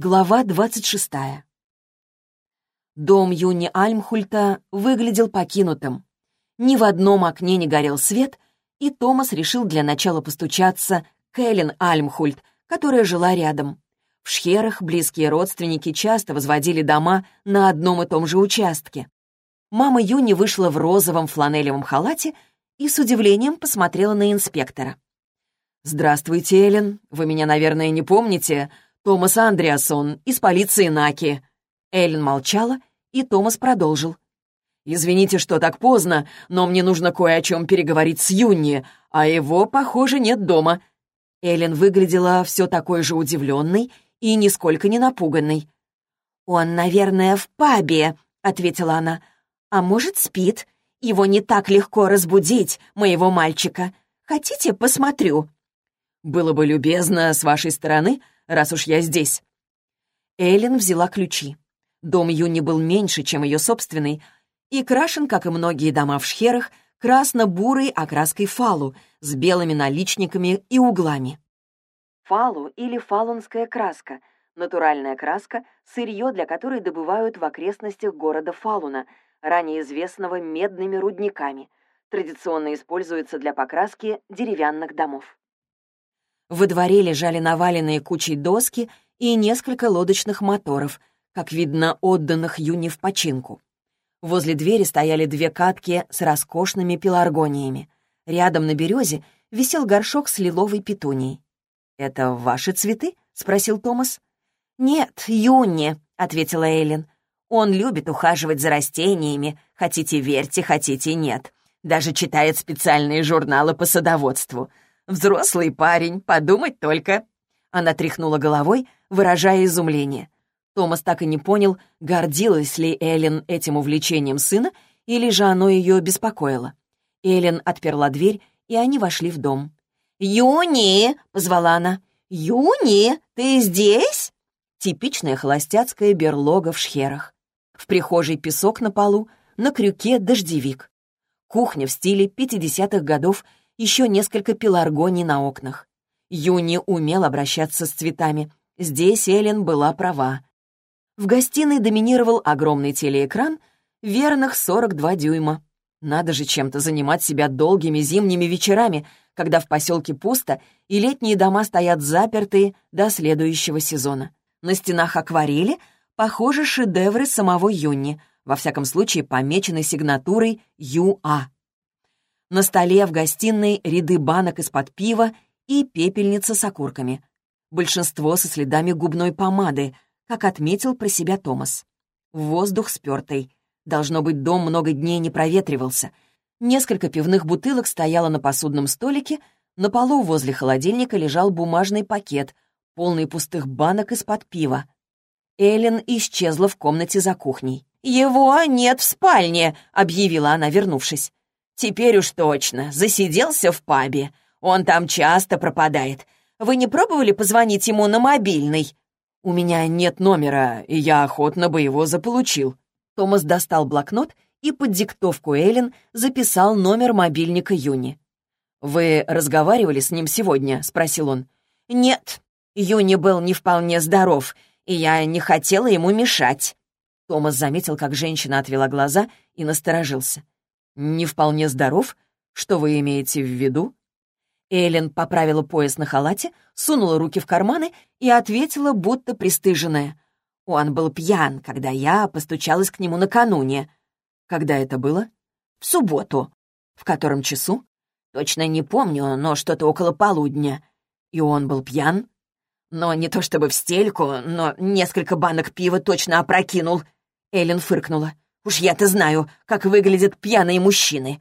Глава двадцать шестая. Дом Юни Альмхульта выглядел покинутым. Ни в одном окне не горел свет, и Томас решил для начала постучаться к Эллен Альмхульт, которая жила рядом. В Шхерах близкие родственники часто возводили дома на одном и том же участке. Мама Юни вышла в розовом фланелевом халате и с удивлением посмотрела на инспектора. «Здравствуйте, Эллен. Вы меня, наверное, не помните. Томас Андреасон из полиции Наки». Эллен молчала, и Томас продолжил. «Извините, что так поздно, но мне нужно кое о чем переговорить с Юнни, а его, похоже, нет дома». Эллен выглядела все такой же удивленной и нисколько не напуганной. «Он, наверное, в пабе», — ответила она. «А может, спит? Его не так легко разбудить, моего мальчика. Хотите, посмотрю?» «Было бы любезно с вашей стороны, раз уж я здесь». Эллен взяла ключи. Дом Юни был меньше, чем ее собственный, и крашен, как и многие дома в Шхерах, красно-бурой окраской фалу с белыми наличниками и углами. Фалу или фалунская краска — натуральная краска, сырье для которой добывают в окрестностях города Фалуна, ранее известного медными рудниками. Традиционно используется для покраски деревянных домов. Во дворе лежали наваленные кучей доски и несколько лодочных моторов, как видно, отданных Юни в починку. Возле двери стояли две катки с роскошными пеларгониями. Рядом на березе висел горшок с лиловой петунией. «Это ваши цветы?» — спросил Томас. «Нет, Юни», — ответила Эллен. «Он любит ухаживать за растениями, хотите верьте, хотите нет. Даже читает специальные журналы по садоводству. Взрослый парень, подумать только!» Она тряхнула головой, выражая изумление. Томас так и не понял, гордилась ли Эллен этим увлечением сына, или же оно ее беспокоило. Эллен отперла дверь, и они вошли в дом. «Юни!» — позвала она. «Юни, ты здесь?» Типичная холостяцкая берлога в шхерах. В прихожей песок на полу, на крюке дождевик. Кухня в стиле 50-х годов еще несколько пеларгоний на окнах. Юни умел обращаться с цветами. Здесь Эллен была права. В гостиной доминировал огромный телеэкран верных 42 дюйма. Надо же чем-то занимать себя долгими зимними вечерами, когда в поселке пусто и летние дома стоят запертые до следующего сезона. На стенах акварели, похоже, шедевры самого Юни, во всяком случае помечены сигнатурой ЮА. На столе в гостиной ряды банок из-под пива и пепельница с окурками. Большинство со следами губной помады, как отметил про себя Томас. Воздух спёртый. Должно быть, дом много дней не проветривался. Несколько пивных бутылок стояло на посудном столике, на полу возле холодильника лежал бумажный пакет, полный пустых банок из-под пива. Эллен исчезла в комнате за кухней. «Его нет в спальне», — объявила она, вернувшись. «Теперь уж точно, засиделся в пабе. Он там часто пропадает. Вы не пробовали позвонить ему на мобильный?» «У меня нет номера, и я охотно бы его заполучил». Томас достал блокнот и под диктовку Эллен записал номер мобильника Юни. «Вы разговаривали с ним сегодня?» — спросил он. «Нет, Юни был не вполне здоров, и я не хотела ему мешать». Томас заметил, как женщина отвела глаза и насторожился. «Не вполне здоров? Что вы имеете в виду?» Эллен поправила пояс на халате, сунула руки в карманы и ответила, будто пристыженная. Он был пьян, когда я постучалась к нему накануне. Когда это было? В субботу. В котором часу? Точно не помню, но что-то около полудня. И он был пьян? Но не то чтобы в стельку, но несколько банок пива точно опрокинул. Эллен фыркнула. Уж я-то знаю, как выглядят пьяные мужчины».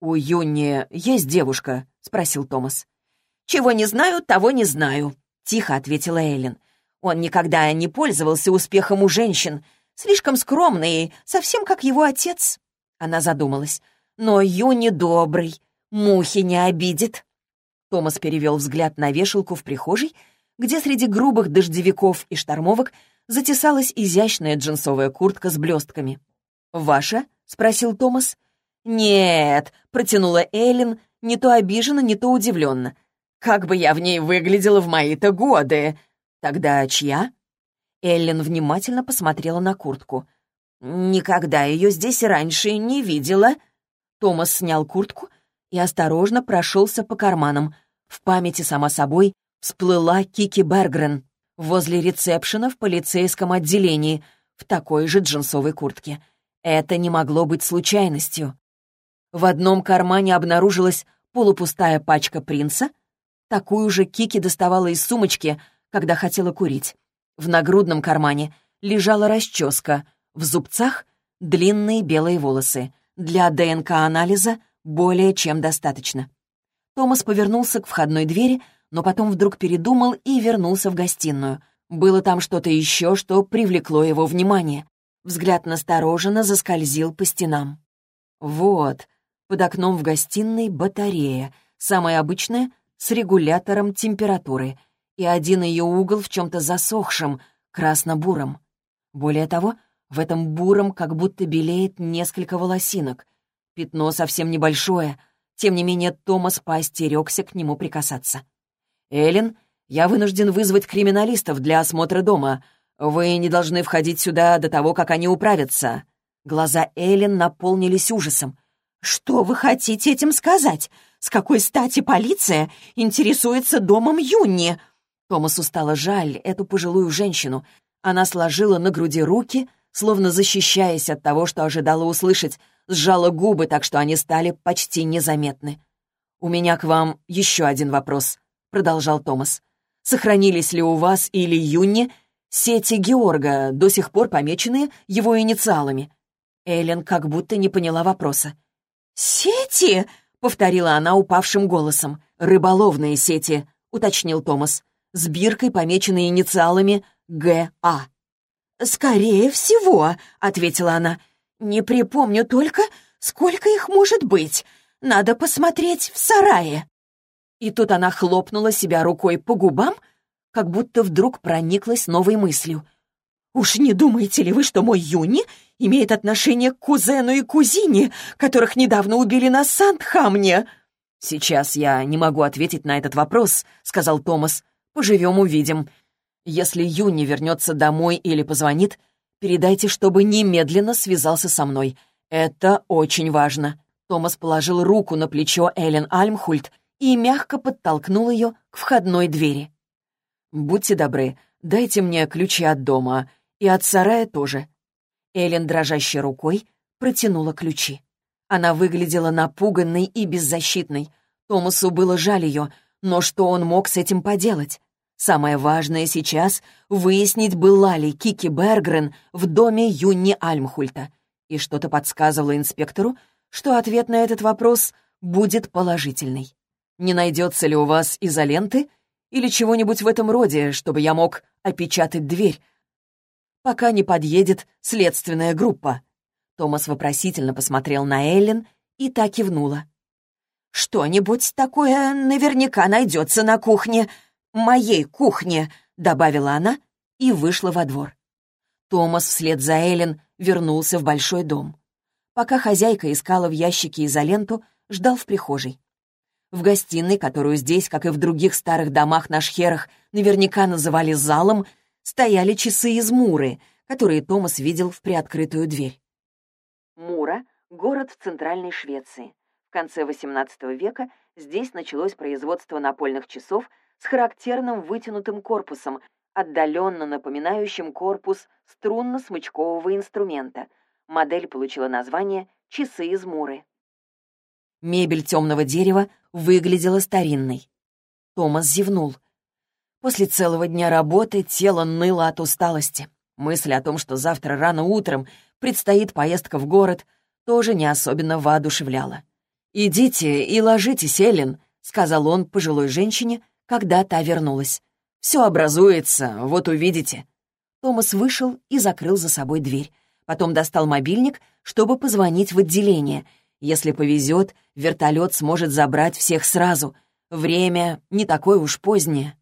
«У Юни есть девушка?» — спросил Томас. «Чего не знаю, того не знаю», — тихо ответила Эллен. «Он никогда не пользовался успехом у женщин. Слишком скромный, совсем как его отец». Она задумалась. «Но Юни добрый, мухи не обидит». Томас перевел взгляд на вешалку в прихожей, где среди грубых дождевиков и штормовок затесалась изящная джинсовая куртка с блестками. «Ваша?» — спросил Томас. «Нет», — протянула Эллен, не то обиженно, не то удивленно. «Как бы я в ней выглядела в мои-то годы!» «Тогда чья?» Эллен внимательно посмотрела на куртку. «Никогда ее здесь раньше не видела». Томас снял куртку и осторожно прошелся по карманам. В памяти, сама собой, всплыла Кики Бергрен возле ресепшена в полицейском отделении в такой же джинсовой куртке. Это не могло быть случайностью. В одном кармане обнаружилась полупустая пачка принца. Такую же Кики доставала из сумочки, когда хотела курить. В нагрудном кармане лежала расческа, в зубцах — длинные белые волосы. Для ДНК-анализа более чем достаточно. Томас повернулся к входной двери, но потом вдруг передумал и вернулся в гостиную. Было там что-то еще, что привлекло его внимание. Взгляд настороженно заскользил по стенам. Вот, под окном в гостиной батарея, самая обычная, с регулятором температуры, и один ее угол в чем-то засохшем, красно-буром. Более того, в этом буром как будто белеет несколько волосинок. Пятно совсем небольшое, тем не менее Томас поостерегся к нему прикасаться. «Эллен, я вынужден вызвать криминалистов для осмотра дома. Вы не должны входить сюда до того, как они управятся». Глаза Эллен наполнились ужасом. «Что вы хотите этим сказать? С какой стати полиция интересуется домом Юнни?» Томасу стало жаль эту пожилую женщину. Она сложила на груди руки, словно защищаясь от того, что ожидала услышать, сжала губы так, что они стали почти незаметны. «У меня к вам еще один вопрос», — продолжал Томас. «Сохранились ли у вас или Юнни сети Георга, до сих пор помеченные его инициалами?» Эллен как будто не поняла вопроса. «Сети?» — повторила она упавшим голосом. «Рыболовные сети», — уточнил Томас, с биркой, помеченной инициалами «ГА». «Скорее всего», — ответила она. «Не припомню только, сколько их может быть. Надо посмотреть в сарае». И тут она хлопнула себя рукой по губам, как будто вдруг прониклась новой мыслью. «Уж не думаете ли вы, что мой Юни имеет отношение к кузену и кузине, которых недавно убили на Сандхамне?» «Сейчас я не могу ответить на этот вопрос», — сказал Томас. «Поживем, увидим. Если Юни вернется домой или позвонит, передайте, чтобы немедленно связался со мной. Это очень важно». Томас положил руку на плечо Эллен Альмхульт и мягко подтолкнул ее к входной двери. «Будьте добры, дайте мне ключи от дома и от сарая тоже». Эллен, дрожащей рукой, протянула ключи. Она выглядела напуганной и беззащитной. Томасу было жаль ее, но что он мог с этим поделать? Самое важное сейчас — выяснить, была ли Кики Бергрен в доме Юнни Альмхульта. И что-то подсказывало инспектору, что ответ на этот вопрос будет положительный. Не найдется ли у вас изоленты или чего-нибудь в этом роде, чтобы я мог опечатать дверь, пока не подъедет следственная группа?» Томас вопросительно посмотрел на Эллен и так кивнула. «Что-нибудь такое наверняка найдется на кухне», моей кухне», — добавила она и вышла во двор. Томас вслед за Эллен вернулся в большой дом. Пока хозяйка искала в ящике изоленту, ждал в прихожей. В гостиной, которую здесь, как и в других старых домах на шхерах, наверняка называли залом, стояли часы из Муры, которые Томас видел в приоткрытую дверь. Мура — город в Центральной Швеции. В конце XVIII века здесь началось производство напольных часов с характерным вытянутым корпусом, отдаленно напоминающим корпус струнно-смычкового инструмента. Модель получила название «Часы из Муры». Мебель темного дерева выглядела старинной. Томас зевнул. После целого дня работы тело ныло от усталости. Мысль о том, что завтра рано утром предстоит поездка в город, тоже не особенно воодушевляла. «Идите и ложитесь, Эллен», — сказал он пожилой женщине, когда та вернулась. «Все образуется, вот увидите». Томас вышел и закрыл за собой дверь. Потом достал мобильник, чтобы позвонить в отделение. Если повезет, вертолет сможет забрать всех сразу. Время не такое уж позднее.